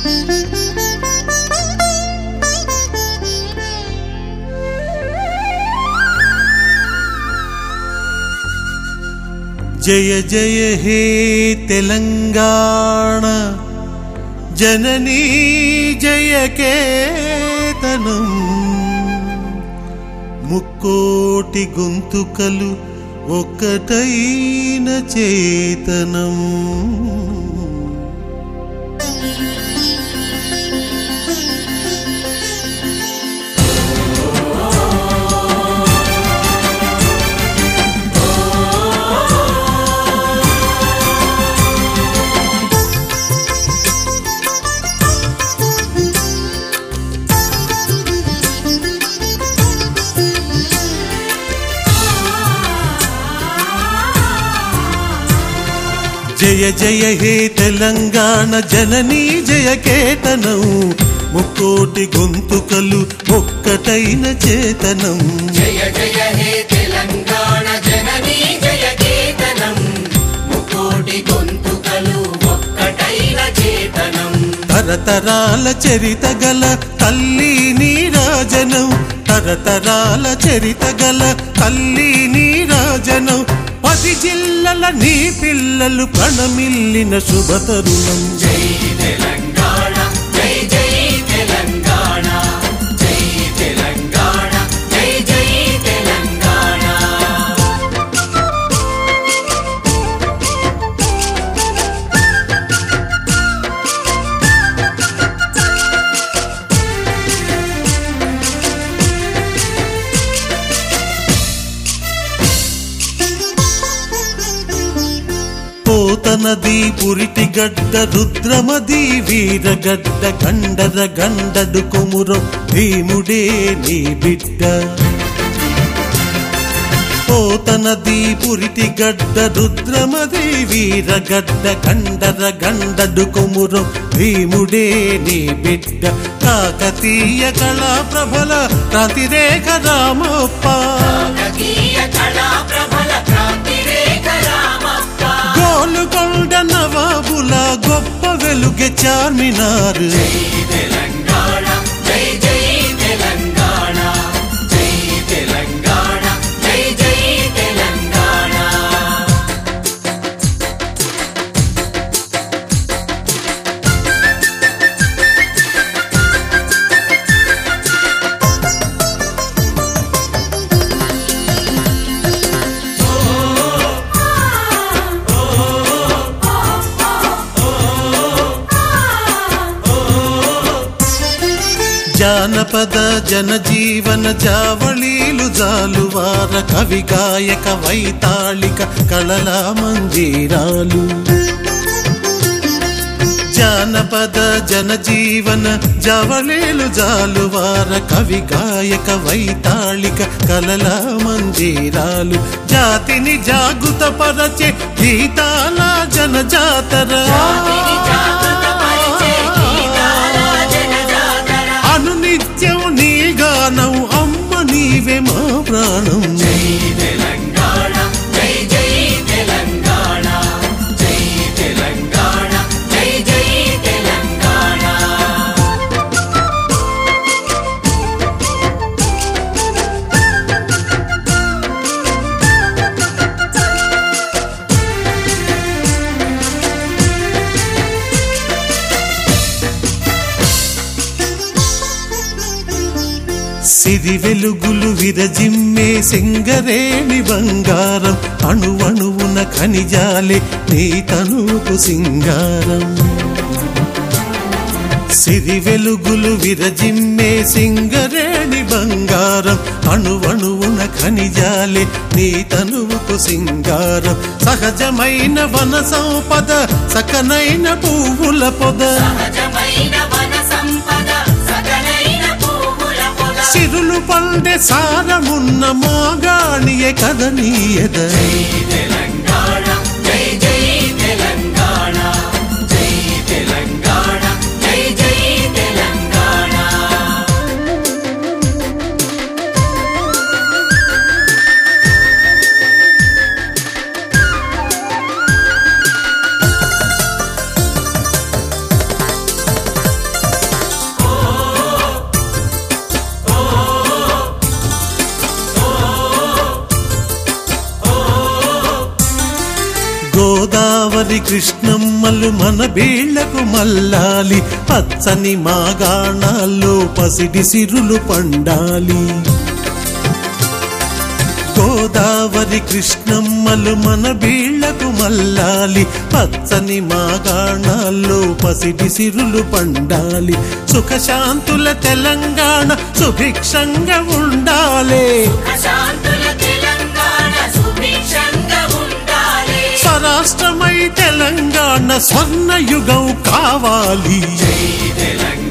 జయ జయ హే తెలంగాణ జననీ జయ కేతనం. ముక్కోటి గొంతుకలు ఒక్కటైన చేతనం. జయ హే తెలంగాణ జననీ జయ కేతనం. ముక్కోటి గొంతుకలు ఒక్కటైన చేతనం. జయ జయ హే తెలంగాణ జననీ జయ కేతనం. ముకోటి గొంతుకలు ఒక్కటైన చేతనం. తరతరాల చరిత గల తల్లి నీరాజనం. తరతరాల చరిత గల తల్లి నీరాజనం. పది జిల్లల నీ పిల్లలు ప్రణమిల్లిన శుభతరుణం. జై తెలంగాణ. పోతనది పురిటి గడ్డ రుద్రమది వీరగడ్డ గండర గండడు కొమురం భీముడే నీ బిడ్డ. పోతనది పురిటి గడ్డ రుద్రమది వీరగడ్డ గండర గండడు కొమురం భీముడే నీ బిడ్డ. కాకతీయ కళా ప్రభల ప్రతిరేఖ రామప్ప. కాకతీయ కళా ప్రబల चार मीनार। జానపద జనజీవన జావళీలు జాలువార కవి గాయక వైతాళిక కళల మందిరాలు జానపద జనజీవన జవళీలు జాలువార కవి గాయక వైతాళిక కలల మందిరాలు జాతిని జాగృత పరచే గీతాల జనజాతర సిరి వెలుగులు విరజిమ్మే సింగరేణి బంగారం అణువణువున ఖనిజాలే నీ తనుకు సింగారం. సిరి వెలుగులు విరజిమ్మే సింగరేణి బంగారం అణువణువున ఖనిజాలే నీ తనువుకు సింగారం. సహజమైన వన సంపద సకనైన పువ్వుల పొద. సహజమైన తిరులు సిరులు పండే సారమున్న మాగాణియే కదనీయద తెలంగాణ మారి కృష్ణమ్మలు మన బీళ్ళకు మల్లాలి పచ్చని మాగాణాల్లో పసిడి సిరులు పండాలి. గోదావరి కృష్ణమ్మలు మన బీళ్ళకు మల్లాలి పచ్చని మాగాణాల్లో పసిడి సిరులు పండాలి. సుఖశాంతుల తెలంగాణ సుభిక్షంగా ఉండాలి. స్వర్ణ యుగం కావాలి. జై తెలంగాణ.